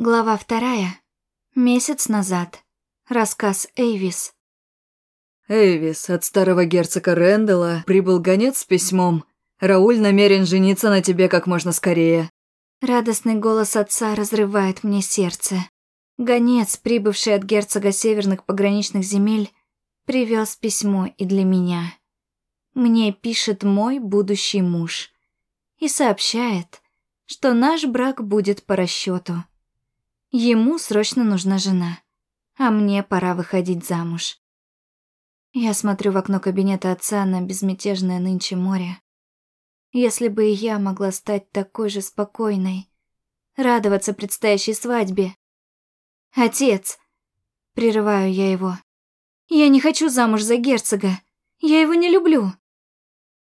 Глава вторая. Месяц назад. Рассказ Эйвис. «Эйвис, от старого герцога Рэндалла прибыл гонец с письмом. Рауль намерен жениться на тебе как можно скорее». Радостный голос отца разрывает мне сердце. Гонец, прибывший от герцога северных пограничных земель, привез письмо и для меня. Мне пишет мой будущий муж и сообщает, что наш брак будет по расчету. Ему срочно нужна жена, а мне пора выходить замуж. Я смотрю в окно кабинета отца на безмятежное нынче море. Если бы и я могла стать такой же спокойной, радоваться предстоящей свадьбе. Отец, прерываю я его. Я не хочу замуж за герцога. Я его не люблю.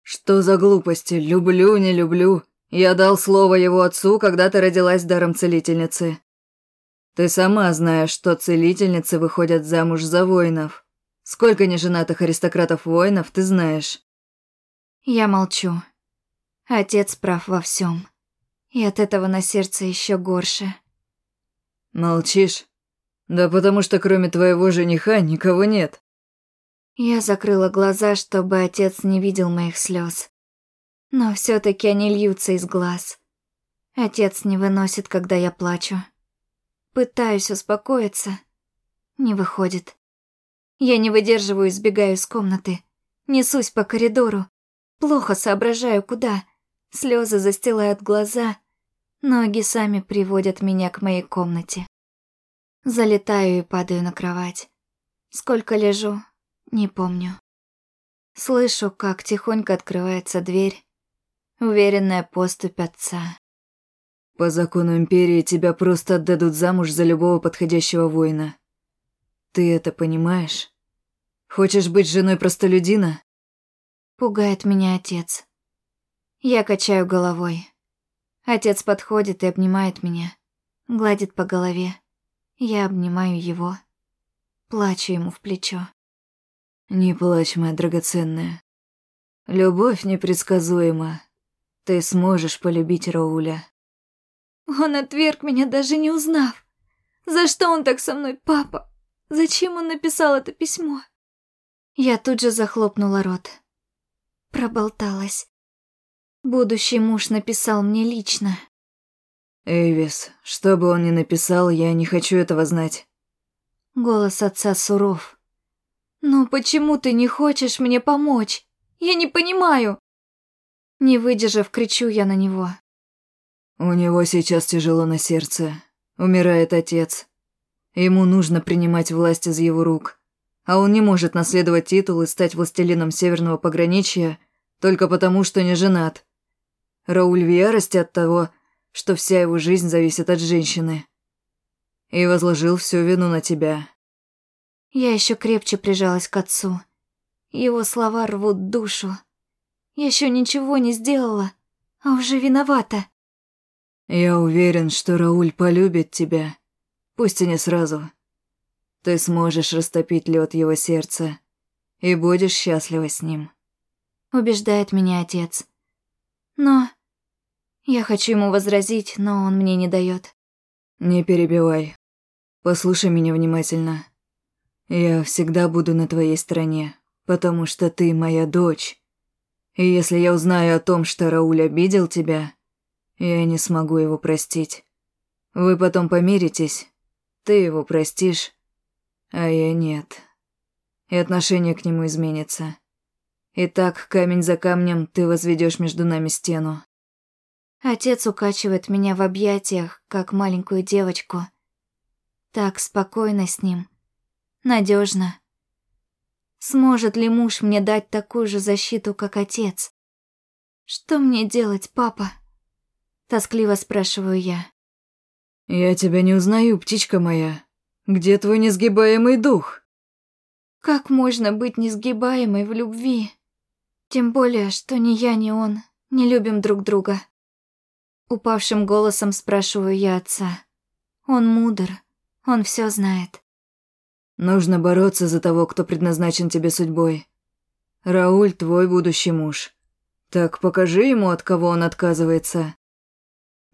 Что за глупости? Люблю, не люблю. Я дал слово его отцу, когда ты родилась даром целительницы. Ты сама знаешь, что целительницы выходят замуж за воинов. Сколько неженатых аристократов-воинов ты знаешь? Я молчу. Отец прав во всем. И от этого на сердце еще горше. Молчишь? Да потому что кроме твоего жениха никого нет. Я закрыла глаза, чтобы отец не видел моих слез. Но все таки они льются из глаз. Отец не выносит, когда я плачу. Пытаюсь успокоиться. Не выходит. Я не выдерживаю и сбегаю из комнаты. Несусь по коридору. Плохо соображаю, куда. Слезы застилают глаза. Ноги сами приводят меня к моей комнате. Залетаю и падаю на кровать. Сколько лежу, не помню. Слышу, как тихонько открывается дверь. Уверенная поступь отца. По закону Империи тебя просто отдадут замуж за любого подходящего воина. Ты это понимаешь? Хочешь быть женой простолюдина? Пугает меня отец. Я качаю головой. Отец подходит и обнимает меня. Гладит по голове. Я обнимаю его. Плачу ему в плечо. Не плачь, моя драгоценная. Любовь непредсказуема. Ты сможешь полюбить Рауля. Он отверг меня, даже не узнав. За что он так со мной, папа? Зачем он написал это письмо? Я тут же захлопнула рот. Проболталась. Будущий муж написал мне лично. Эйвис, что бы он ни написал, я не хочу этого знать. Голос отца суров. «Ну почему ты не хочешь мне помочь? Я не понимаю!» Не выдержав, кричу я на него. «У него сейчас тяжело на сердце. Умирает отец. Ему нужно принимать власть из его рук. А он не может наследовать титул и стать властелином Северного пограничья только потому, что не женат. Рауль в ярости от того, что вся его жизнь зависит от женщины. И возложил всю вину на тебя. Я еще крепче прижалась к отцу. Его слова рвут душу. Я еще ничего не сделала, а уже виновата. Я уверен, что Рауль полюбит тебя. Пусть и не сразу. Ты сможешь растопить лед его сердца и будешь счастлива с ним. Убеждает меня отец. Но... Я хочу ему возразить, но он мне не дает. Не перебивай. Послушай меня внимательно. Я всегда буду на твоей стороне, потому что ты моя дочь. И если я узнаю о том, что Рауль обидел тебя, я не смогу его простить. Вы потом помиритесь, ты его простишь, а я нет. И отношение к нему изменится. И так, камень за камнем, ты возведешь между нами стену. Отец укачивает меня в объятиях, как маленькую девочку. Так спокойно с ним надежно. Сможет ли муж мне дать такую же защиту, как отец? Что мне делать, папа? Тоскливо спрашиваю я. Я тебя не узнаю, птичка моя. Где твой несгибаемый дух? Как можно быть несгибаемой в любви? Тем более, что ни я, ни он не любим друг друга. Упавшим голосом спрашиваю я отца. Он мудр, он все знает. Нужно бороться за того, кто предназначен тебе судьбой. Рауль твой будущий муж. Так покажи ему, от кого он отказывается.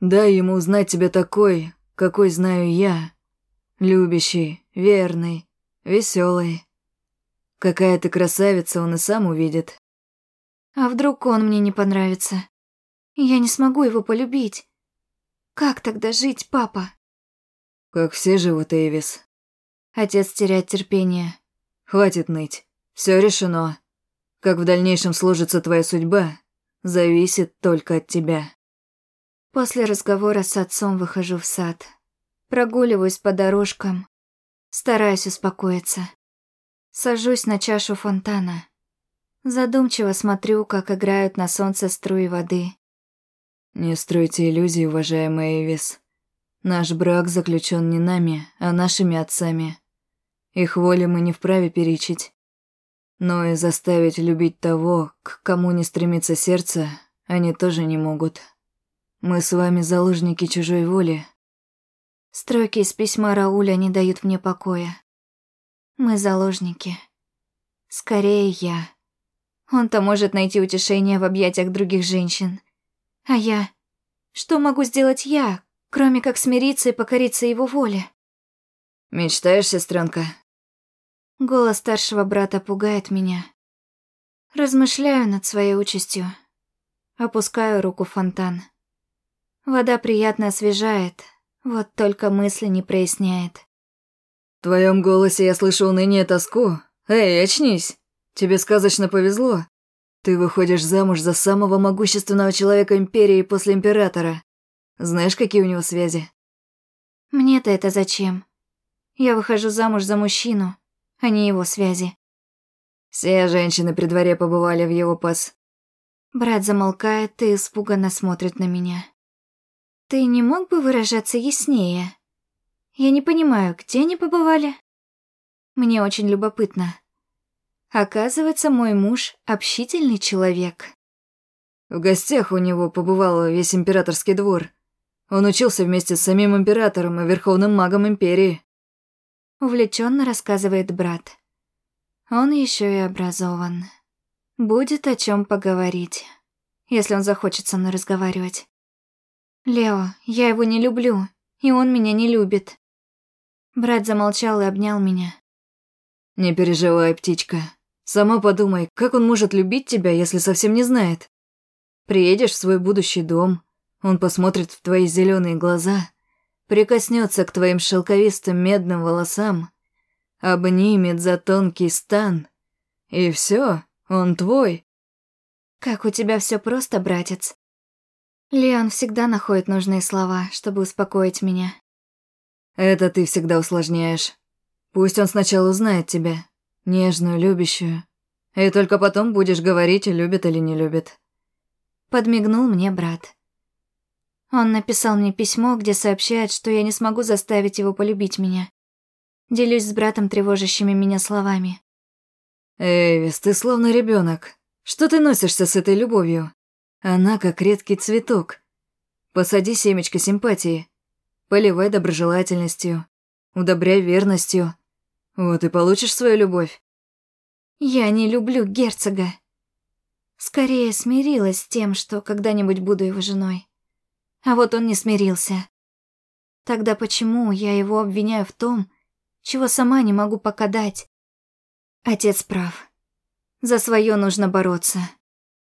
Дай ему узнать тебя такой, какой знаю я. Любящий, верный, веселый. Какая ты красавица, он и сам увидит. А вдруг он мне не понравится? Я не смогу его полюбить. Как тогда жить, папа? Как все живут, Эйвис. Отец теряет терпение. Хватит ныть. Все решено. Как в дальнейшем сложится твоя судьба, зависит только от тебя. После разговора с отцом выхожу в сад. Прогуливаюсь по дорожкам. Стараюсь успокоиться. Сажусь на чашу фонтана. Задумчиво смотрю, как играют на солнце струи воды. Не стройте иллюзий, уважаемая Эвис. Наш брак заключен не нами, а нашими отцами. Их воле мы не вправе перечить. Но и заставить любить того, к кому не стремится сердце, они тоже не могут. Мы с вами заложники чужой воли. Строки из письма Рауля не дают мне покоя. Мы заложники. Скорее я. Он-то может найти утешение в объятиях других женщин. А я? Что могу сделать я, кроме как смириться и покориться его воле? Мечтаешь, сестренка? Голос старшего брата пугает меня. Размышляю над своей участью. Опускаю руку в фонтан. Вода приятно освежает, вот только мысли не проясняет. В твоем голосе я слышу уныние и тоску. Эй, очнись! Тебе сказочно повезло. Ты выходишь замуж за самого могущественного человека Империи после Императора. Знаешь, какие у него связи? Мне-то это зачем? Я выхожу замуж за мужчину, а не его связи. Все женщины при дворе побывали в его пас. Брат замолкает и испуганно смотрит на меня. Ты не мог бы выражаться яснее? Я не понимаю, где они побывали? Мне очень любопытно. Оказывается, мой муж — общительный человек. В гостях у него побывал весь императорский двор. Он учился вместе с самим императором и верховным магом империи. Увлеченно рассказывает брат. Он еще и образован. Будет о чем поговорить, если он захочет со мной разговаривать. Лео, я его не люблю, и он меня не любит. Брат замолчал и обнял меня. Не переживай, птичка. Сама подумай, как он может любить тебя, если совсем не знает? Приедешь в свой будущий дом, он посмотрит в твои зеленые глаза, прикоснется к твоим шелковистым медным волосам, обнимет за тонкий стан, и все, он твой. Как у тебя все просто, братец. Леон всегда находит нужные слова, чтобы успокоить меня. Это ты всегда усложняешь. Пусть он сначала узнает тебя, Нежную, любящую. И только потом будешь говорить, любит или не любит. Подмигнул мне брат. Он написал мне письмо, где сообщает, что я не смогу заставить его полюбить меня. Делюсь с братом тревожащими меня словами. Эвис, ты словно ребенок. Что ты носишься с этой любовью? Она как редкий цветок. Посади семечко симпатии. Поливай доброжелательностью. Удобряй верностью. Вот и получишь свою любовь. Я не люблю герцога. Скорее смирилась с тем, что когда-нибудь буду его женой. А вот он не смирился. Тогда почему я его обвиняю в том, чего сама не могу пока дать? Отец прав. За свое нужно бороться.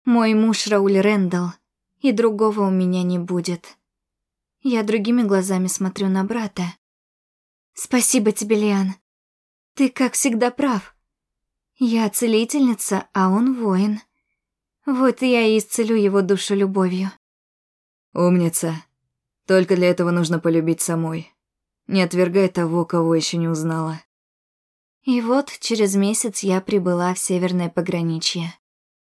Мой муж Рауль Рэндалл, и другого у меня не будет. Я другими глазами смотрю на брата. Спасибо тебе, Лиан. Ты, как всегда, прав. Я целительница, а он воин. Вот я и исцелю его душу любовью. Умница. Только для этого нужно полюбить самой. Не отвергай того, кого еще не узнала. И вот через месяц я прибыла в северное пограничье.